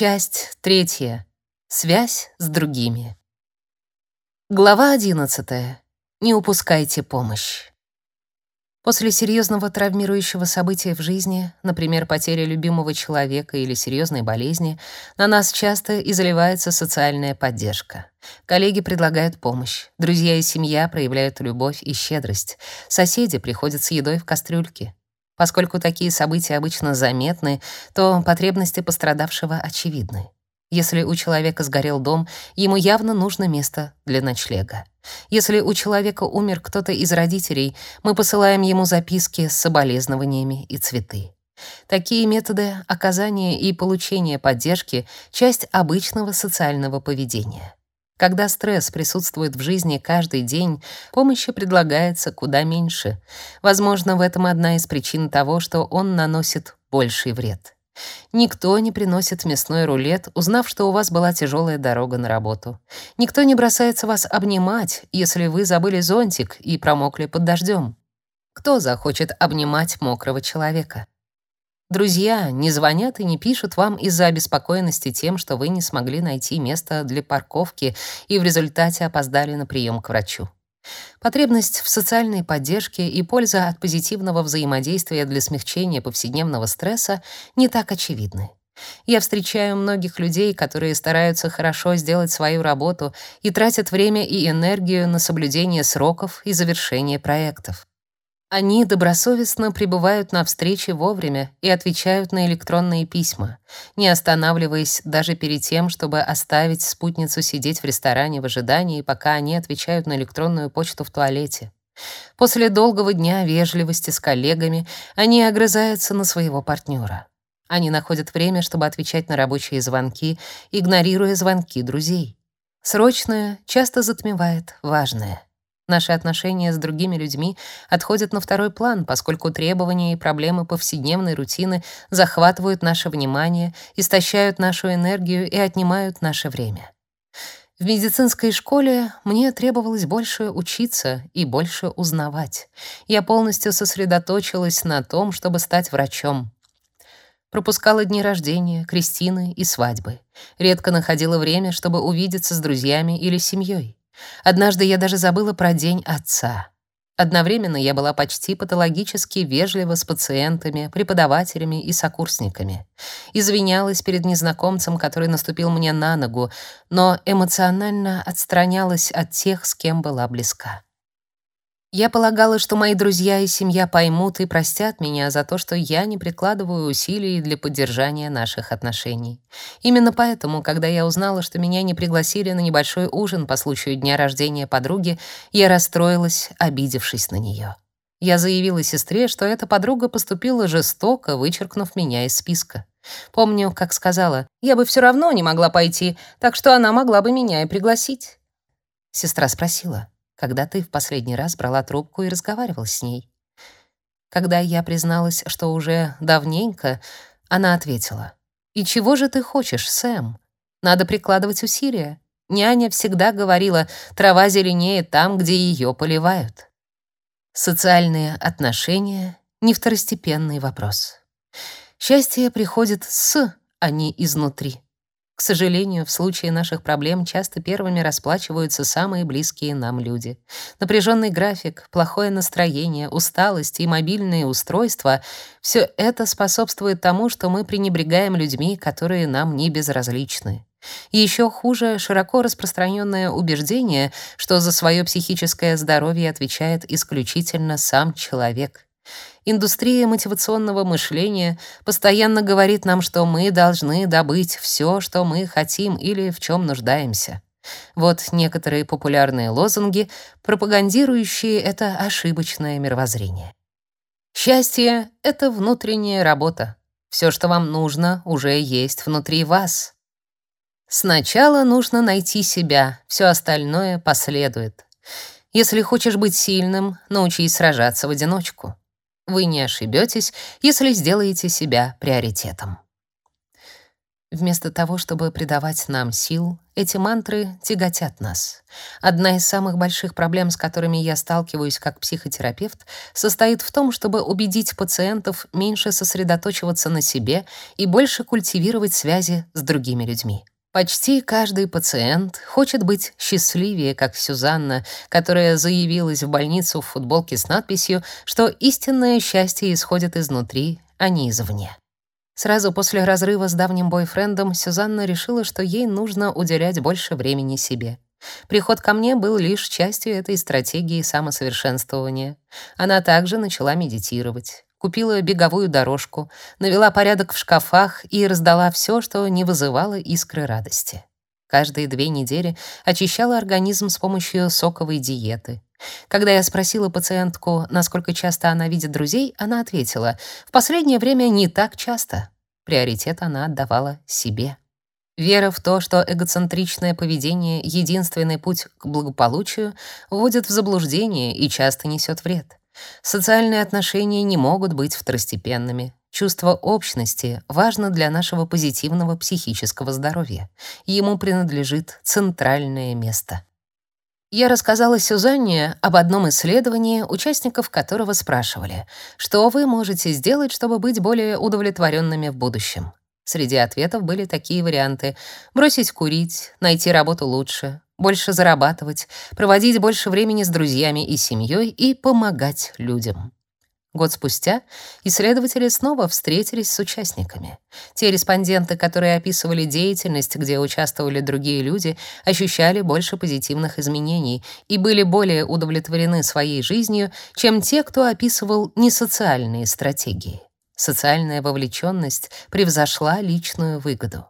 Часть третья. Связь с другими. Глава 11. Не упускайте помощь. После серьезного травмирующего события в жизни, например, потери любимого человека или серьезной болезни, на нас часто изливается социальная поддержка. Коллеги предлагают помощь, друзья и семья проявляют любовь и щедрость, соседи приходят с едой в кастрюльке. Поскольку такие события обычно заметны, то потребности пострадавшего очевидны. Если у человека сгорел дом, ему явно нужно место для ночлега. Если у человека умер кто-то из родителей, мы посылаем ему записки с соболезнованиями и цветы. Такие методы оказания и получения поддержки — часть обычного социального поведения. Когда стресс присутствует в жизни каждый день, помощи предлагается куда меньше. Возможно, в этом одна из причин того, что он наносит больший вред. Никто не приносит мясной рулет, узнав, что у вас была тяжелая дорога на работу. Никто не бросается вас обнимать, если вы забыли зонтик и промокли под дождем. Кто захочет обнимать мокрого человека? Друзья не звонят и не пишут вам из-за обеспокоенности тем, что вы не смогли найти место для парковки и в результате опоздали на прием к врачу. Потребность в социальной поддержке и польза от позитивного взаимодействия для смягчения повседневного стресса не так очевидны. Я встречаю многих людей, которые стараются хорошо сделать свою работу и тратят время и энергию на соблюдение сроков и завершение проектов. Они добросовестно прибывают на встречи вовремя и отвечают на электронные письма, не останавливаясь даже перед тем, чтобы оставить спутницу сидеть в ресторане в ожидании, пока они отвечают на электронную почту в туалете. После долгого дня вежливости с коллегами они огрызаются на своего партнера. Они находят время, чтобы отвечать на рабочие звонки, игнорируя звонки друзей. Срочное часто затмевает важное. Наши отношения с другими людьми отходят на второй план, поскольку требования и проблемы повседневной рутины захватывают наше внимание, истощают нашу энергию и отнимают наше время. В медицинской школе мне требовалось больше учиться и больше узнавать. Я полностью сосредоточилась на том, чтобы стать врачом. Пропускала дни рождения, крестины и свадьбы. Редко находила время, чтобы увидеться с друзьями или семьей. Однажды я даже забыла про день отца. Одновременно я была почти патологически вежлива с пациентами, преподавателями и сокурсниками. Извинялась перед незнакомцем, который наступил мне на ногу, но эмоционально отстранялась от тех, с кем была близка. Я полагала, что мои друзья и семья поймут и простят меня за то, что я не прикладываю усилий для поддержания наших отношений. Именно поэтому, когда я узнала, что меня не пригласили на небольшой ужин по случаю дня рождения подруги, я расстроилась, обидевшись на нее. Я заявила сестре, что эта подруга поступила жестоко, вычеркнув меня из списка. Помню, как сказала: "Я бы все равно не могла пойти, так что она могла бы меня и пригласить". Сестра спросила: когда ты в последний раз брала трубку и разговаривал с ней? Когда я призналась, что уже давненько, она ответила: "И чего же ты хочешь, Сэм? Надо прикладывать усилия. Няня всегда говорила: трава зеленее там, где ее поливают". Социальные отношения не второстепенный вопрос. Счастье приходит с, а не изнутри. К сожалению, в случае наших проблем часто первыми расплачиваются самые близкие нам люди. Напряженный график, плохое настроение, усталость и мобильные устройства — все это способствует тому, что мы пренебрегаем людьми, которые нам не безразличны. И еще хуже широко распространенное убеждение, что за свое психическое здоровье отвечает исключительно сам человек — Индустрия мотивационного мышления постоянно говорит нам, что мы должны добыть все, что мы хотим или в чем нуждаемся. Вот некоторые популярные лозунги, пропагандирующие это ошибочное мировоззрение. Счастье — это внутренняя работа. Все, что вам нужно, уже есть внутри вас. Сначала нужно найти себя, все остальное последует. Если хочешь быть сильным, научись сражаться в одиночку. Вы не ошибетесь, если сделаете себя приоритетом. Вместо того, чтобы придавать нам сил, эти мантры тяготят нас. Одна из самых больших проблем, с которыми я сталкиваюсь как психотерапевт, состоит в том, чтобы убедить пациентов меньше сосредоточиваться на себе и больше культивировать связи с другими людьми. Почти каждый пациент хочет быть счастливее, как Сюзанна, которая заявилась в больницу в футболке с надписью, что истинное счастье исходит изнутри, а не извне. Сразу после разрыва с давним бойфрендом Сюзанна решила, что ей нужно уделять больше времени себе. Приход ко мне был лишь частью этой стратегии самосовершенствования. Она также начала медитировать, купила беговую дорожку, навела порядок в шкафах и раздала все, что не вызывало искры радости. Каждые две недели очищала организм с помощью соковой диеты. Когда я спросила пациентку, насколько часто она видит друзей, она ответила: "В последнее время не так часто". Приоритет она отдавала себе. Вера в то, что эгоцентричное поведение единственный путь к благополучию, вводит в заблуждение и часто несет вред. Социальные отношения не могут быть второстепенными. Чувство общности важно для нашего позитивного психического здоровья. Ему принадлежит центральное место. Я рассказала Сюзанне об одном исследовании, участников которого спрашивали, что вы можете сделать, чтобы быть более удовлетворенными в будущем. Среди ответов были такие варианты: бросить курить, найти работу лучше, больше зарабатывать, проводить больше времени с друзьями и семьей и помогать людям. Год спустя исследователи снова встретились с участниками. Те респонденты, которые описывали деятельность, где участвовали другие люди, ощущали больше позитивных изменений и были более удовлетворены своей жизнью, чем те, кто описывал несоциальные стратегии. Социальная вовлеченность превзошла личную выгоду.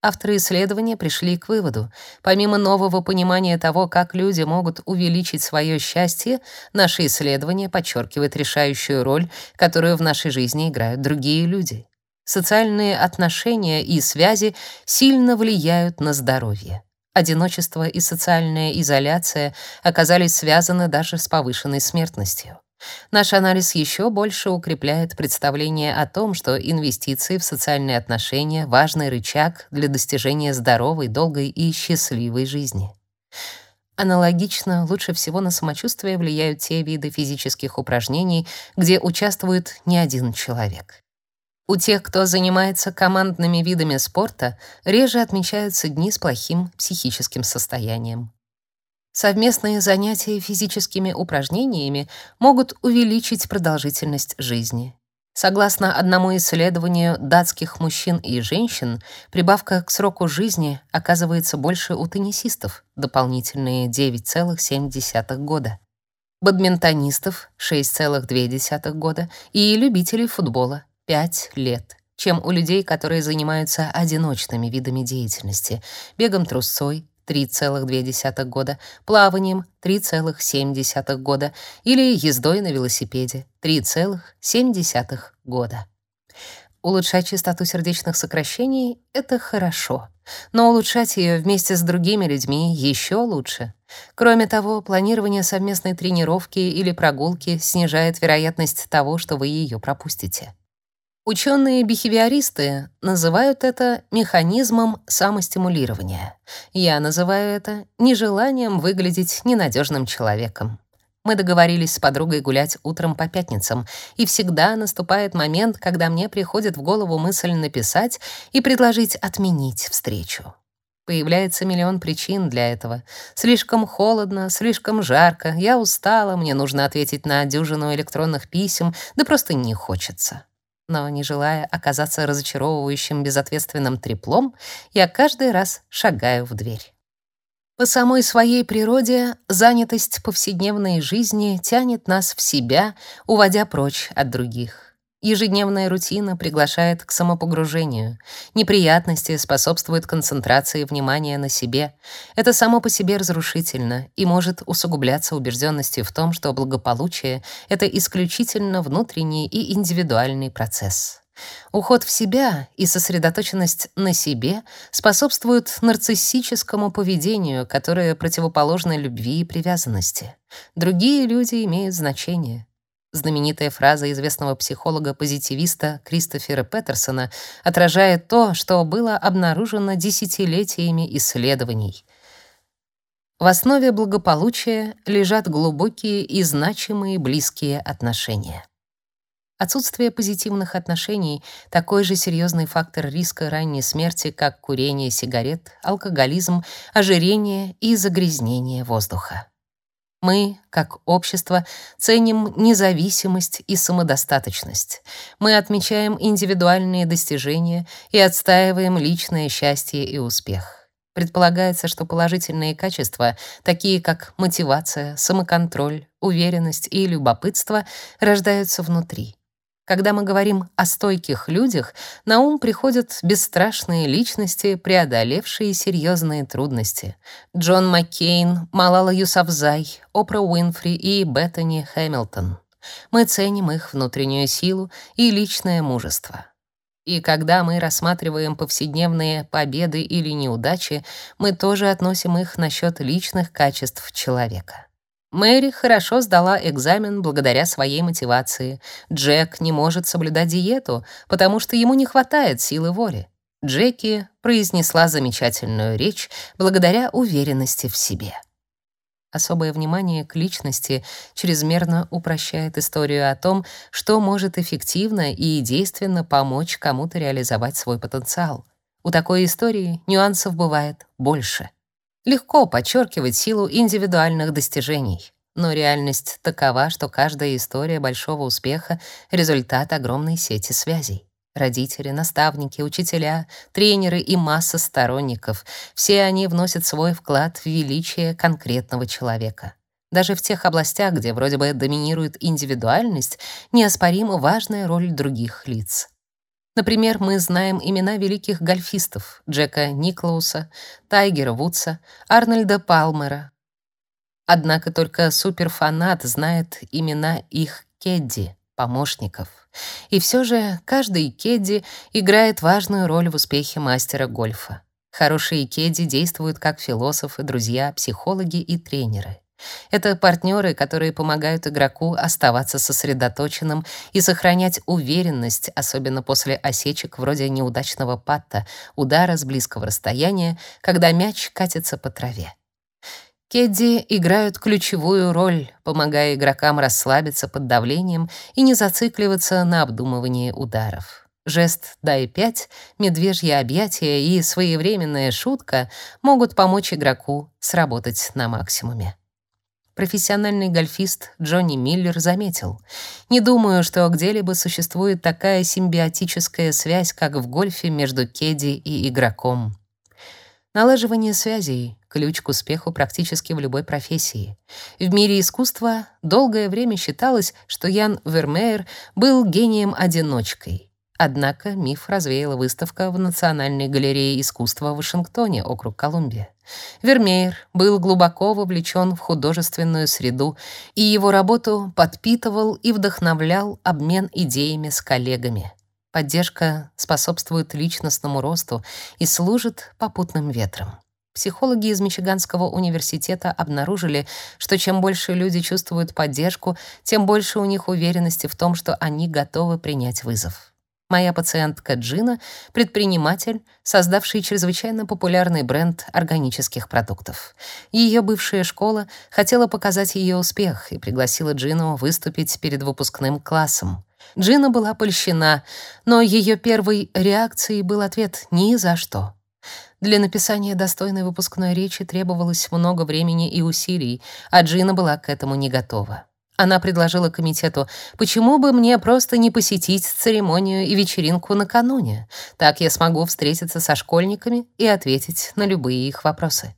Авторы исследования пришли к выводу, помимо нового понимания того, как люди могут увеличить свое счастье, наше исследование подчеркивает решающую роль, которую в нашей жизни играют другие люди. Социальные отношения и связи сильно влияют на здоровье. Одиночество и социальная изоляция оказались связаны даже с повышенной смертностью. Наш анализ еще больше укрепляет представление о том, что инвестиции в социальные отношения — важный рычаг для достижения здоровой, долгой и счастливой жизни. Аналогично лучше всего на самочувствие влияют те виды физических упражнений, где участвует не один человек. У тех, кто занимается командными видами спорта, реже отмечаются дни с плохим психическим состоянием. Совместные занятия физическими упражнениями могут увеличить продолжительность жизни. Согласно одному исследованию датских мужчин и женщин, прибавка к сроку жизни оказывается больше у теннисистов, дополнительные 9,7 года, бадминтонистов 6,2 года и любителей футбола 5 лет, чем у людей, которые занимаются одиночными видами деятельности, бегом трусцой, 3,2 года, плаванием 3,7 года или ездой на велосипеде 3,7 года. Улучшать частоту сердечных сокращений — это хорошо, но улучшать ее вместе с другими людьми еще лучше. Кроме того, планирование совместной тренировки или прогулки снижает вероятность того, что вы ее пропустите. Ученые-бихевиористы называют это механизмом самостимулирования. Я называю это нежеланием выглядеть ненадежным человеком. Мы договорились с подругой гулять утром по пятницам, и всегда наступает момент, когда мне приходит в голову мысль написать и предложить отменить встречу. Появляется миллион причин для этого. Слишком холодно, слишком жарко, я устала, мне нужно ответить на дюжину электронных писем, да просто не хочется но, не желая оказаться разочаровывающим безответственным треплом, я каждый раз шагаю в дверь. По самой своей природе занятость повседневной жизни тянет нас в себя, уводя прочь от других. Ежедневная рутина приглашает к самопогружению. Неприятности способствуют концентрации внимания на себе. Это само по себе разрушительно и может усугубляться убежденностью в том, что благополучие — это исключительно внутренний и индивидуальный процесс. Уход в себя и сосредоточенность на себе способствуют нарциссическому поведению, которое противоположно любви и привязанности. Другие люди имеют значение. Знаменитая фраза известного психолога-позитивиста Кристофера Петерсона отражает то, что было обнаружено десятилетиями исследований. В основе благополучия лежат глубокие и значимые близкие отношения. Отсутствие позитивных отношений — такой же серьезный фактор риска ранней смерти, как курение сигарет, алкоголизм, ожирение и загрязнение воздуха. Мы, как общество, ценим независимость и самодостаточность. Мы отмечаем индивидуальные достижения и отстаиваем личное счастье и успех. Предполагается, что положительные качества, такие как мотивация, самоконтроль, уверенность и любопытство, рождаются внутри. Когда мы говорим о стойких людях, на ум приходят бесстрашные личности, преодолевшие серьезные трудности. Джон Маккейн, Малала Юсафзай, Опра Уинфри и Беттани Хэмилтон. Мы ценим их внутреннюю силу и личное мужество. И когда мы рассматриваем повседневные победы или неудачи, мы тоже относим их насчет личных качеств человека. Мэри хорошо сдала экзамен благодаря своей мотивации. Джек не может соблюдать диету, потому что ему не хватает силы воли. Джеки произнесла замечательную речь благодаря уверенности в себе. Особое внимание к личности чрезмерно упрощает историю о том, что может эффективно и действенно помочь кому-то реализовать свой потенциал. У такой истории нюансов бывает больше. Легко подчеркивать силу индивидуальных достижений, но реальность такова, что каждая история большого успеха — результат огромной сети связей. Родители, наставники, учителя, тренеры и масса сторонников — все они вносят свой вклад в величие конкретного человека. Даже в тех областях, где вроде бы доминирует индивидуальность, неоспоримо важная роль других лиц. Например, мы знаем имена великих гольфистов Джека Никлауса, Тайгера Вудса, Арнольда Палмера. Однако только суперфанат знает имена их кедди, помощников. И все же каждый кедди играет важную роль в успехе мастера гольфа. Хорошие кедди действуют как философы, друзья, психологи и тренеры. Это партнеры, которые помогают игроку оставаться сосредоточенным и сохранять уверенность, особенно после осечек вроде неудачного патта, удара с близкого расстояния, когда мяч катится по траве. Кедди играют ключевую роль, помогая игрокам расслабиться под давлением и не зацикливаться на обдумывании ударов. Жест «дай пять», медвежье объятие и своевременная шутка могут помочь игроку сработать на максимуме профессиональный гольфист Джонни Миллер заметил: "Не думаю, что где-либо существует такая симбиотическая связь, как в гольфе между кедди и игроком". Налаживание связей ключ к успеху практически в любой профессии. В мире искусства долгое время считалось, что Ян Вермеер был гением-одиночкой. Однако миф развеяла выставка в Национальной галерее искусства в Вашингтоне, округ Колумбия. Вермеер был глубоко вовлечен в художественную среду, и его работу подпитывал и вдохновлял обмен идеями с коллегами. Поддержка способствует личностному росту и служит попутным ветром. Психологи из Мичиганского университета обнаружили, что чем больше люди чувствуют поддержку, тем больше у них уверенности в том, что они готовы принять вызов. Моя пациентка Джина — предприниматель, создавший чрезвычайно популярный бренд органических продуктов. Ее бывшая школа хотела показать ее успех и пригласила Джину выступить перед выпускным классом. Джина была польщена, но ее первой реакцией был ответ «ни за что». Для написания достойной выпускной речи требовалось много времени и усилий, а Джина была к этому не готова. Она предложила комитету, почему бы мне просто не посетить церемонию и вечеринку накануне. Так я смогу встретиться со школьниками и ответить на любые их вопросы.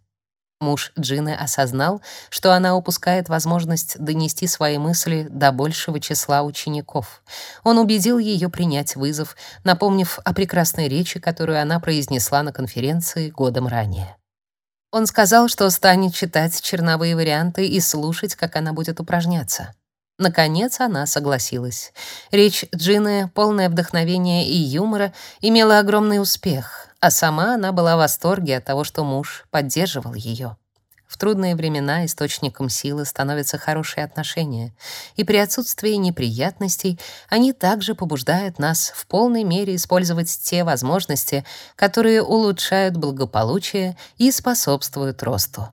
Муж Джины осознал, что она упускает возможность донести свои мысли до большего числа учеников. Он убедил ее принять вызов, напомнив о прекрасной речи, которую она произнесла на конференции годом ранее. Он сказал, что станет читать черновые варианты и слушать, как она будет упражняться. Наконец она согласилась. Речь Джины, полная вдохновения и юмора, имела огромный успех, а сама она была в восторге от того, что муж поддерживал ее. Трудные времена источником силы становятся хорошие отношения, и при отсутствии неприятностей они также побуждают нас в полной мере использовать те возможности, которые улучшают благополучие и способствуют росту.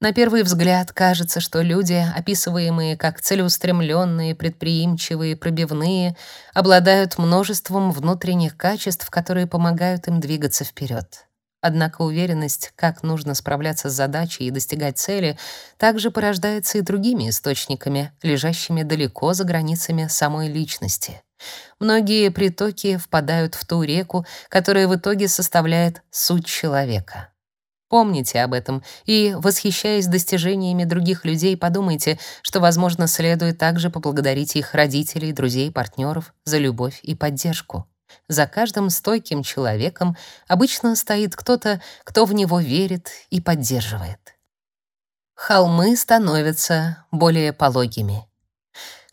На первый взгляд кажется, что люди, описываемые как целеустремленные, предприимчивые, пробивные, обладают множеством внутренних качеств, которые помогают им двигаться вперед. Однако уверенность, как нужно справляться с задачей и достигать цели, также порождается и другими источниками, лежащими далеко за границами самой личности. Многие притоки впадают в ту реку, которая в итоге составляет суть человека. Помните об этом и, восхищаясь достижениями других людей, подумайте, что, возможно, следует также поблагодарить их родителей, друзей, партнеров за любовь и поддержку. За каждым стойким человеком обычно стоит кто-то, кто в него верит и поддерживает. Холмы становятся более пологими.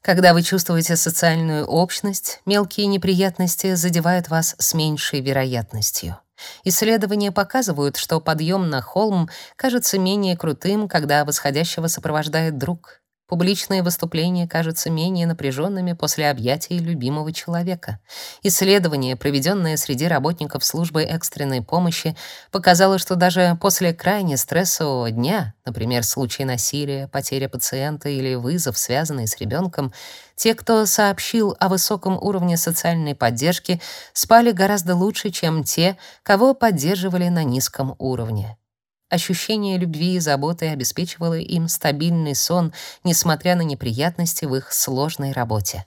Когда вы чувствуете социальную общность, мелкие неприятности задевают вас с меньшей вероятностью. Исследования показывают, что подъем на холм кажется менее крутым, когда восходящего сопровождает друг. Публичные выступления кажутся менее напряженными после объятий любимого человека. Исследование, проведенное среди работников службы экстренной помощи, показало, что даже после крайне стрессового дня, например, случай насилия, потеря пациента или вызов, связанный с ребенком, те, кто сообщил о высоком уровне социальной поддержки, спали гораздо лучше, чем те, кого поддерживали на низком уровне. Ощущение любви и заботы обеспечивало им стабильный сон, несмотря на неприятности в их сложной работе.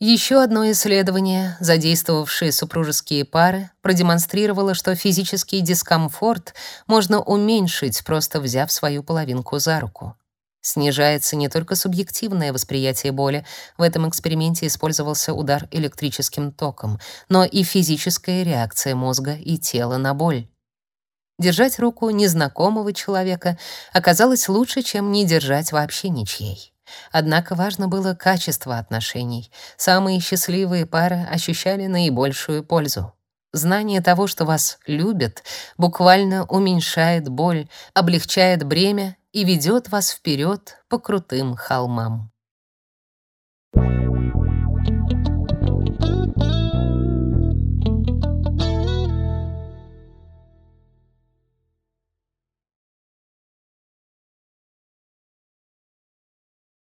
Еще одно исследование, задействовавшее супружеские пары, продемонстрировало, что физический дискомфорт можно уменьшить, просто взяв свою половинку за руку. Снижается не только субъективное восприятие боли, в этом эксперименте использовался удар электрическим током, но и физическая реакция мозга и тела на боль. Держать руку незнакомого человека оказалось лучше, чем не держать вообще ничьей. Однако важно было качество отношений. Самые счастливые пары ощущали наибольшую пользу. Знание того, что вас любят, буквально уменьшает боль, облегчает бремя и ведет вас вперед по крутым холмам. Thank you